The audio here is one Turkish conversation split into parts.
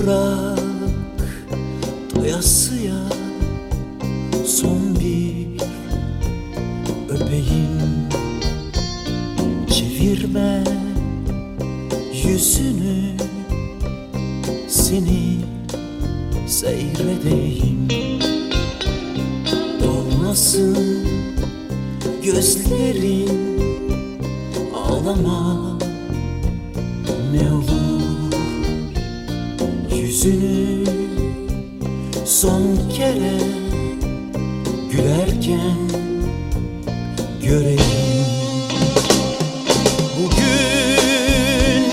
Bırak doyasıya son bir öpeyim Çevirme yüzünü seni seyredeyim. Dolmasın gözlerin ağlama yüzünü son kere gülerken göreyim. Bugün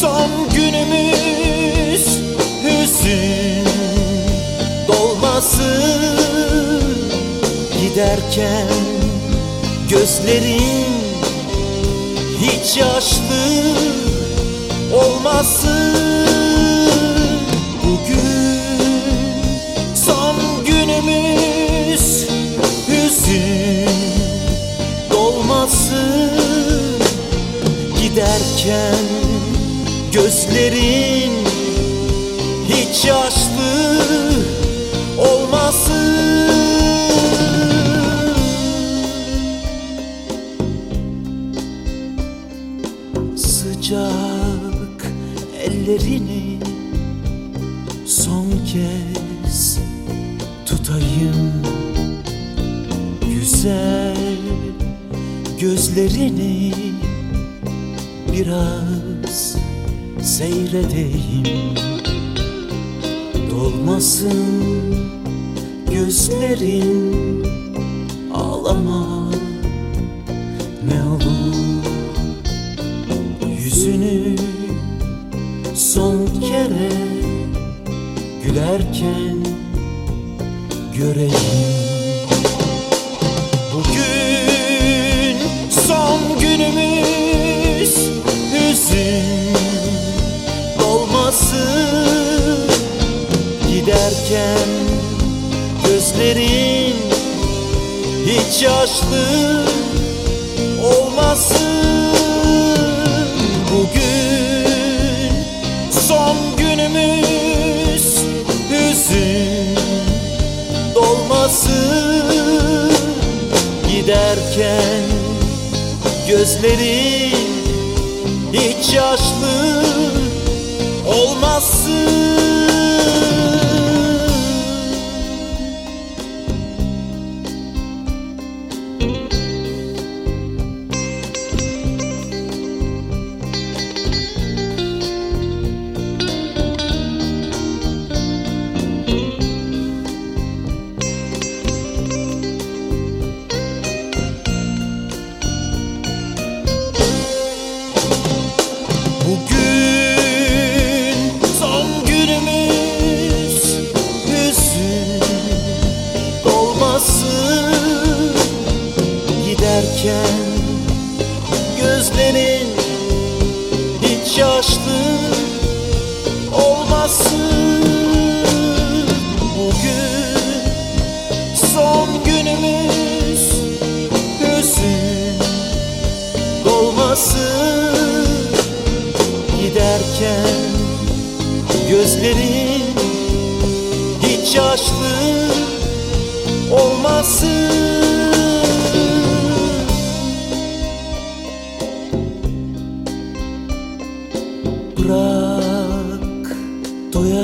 son günümüz hüzün dolmasın. Giderken gözlerin hiç yaşlı olmasın Giderken gözlerin hiç yaşlı olmasın. Sıcak ellerini son kez tutayım. Güzel gözlerini biraz seyredeyim. Dolmasın gözlerin ağlama. Ne olur Yüzünü son kere gülerken göreyim gözlerin hiç yaşlı olmasın. Bugün son günümüz hüzün dolmasın. Giderken gözlerin hiç yaşlı olmasın Giderken gözlerin hiç yaşlı olmasın. Bugün son günümüz hüzün dolmasın. Giderken gözlerin hiç yaşlı olmasın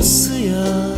doyasıya son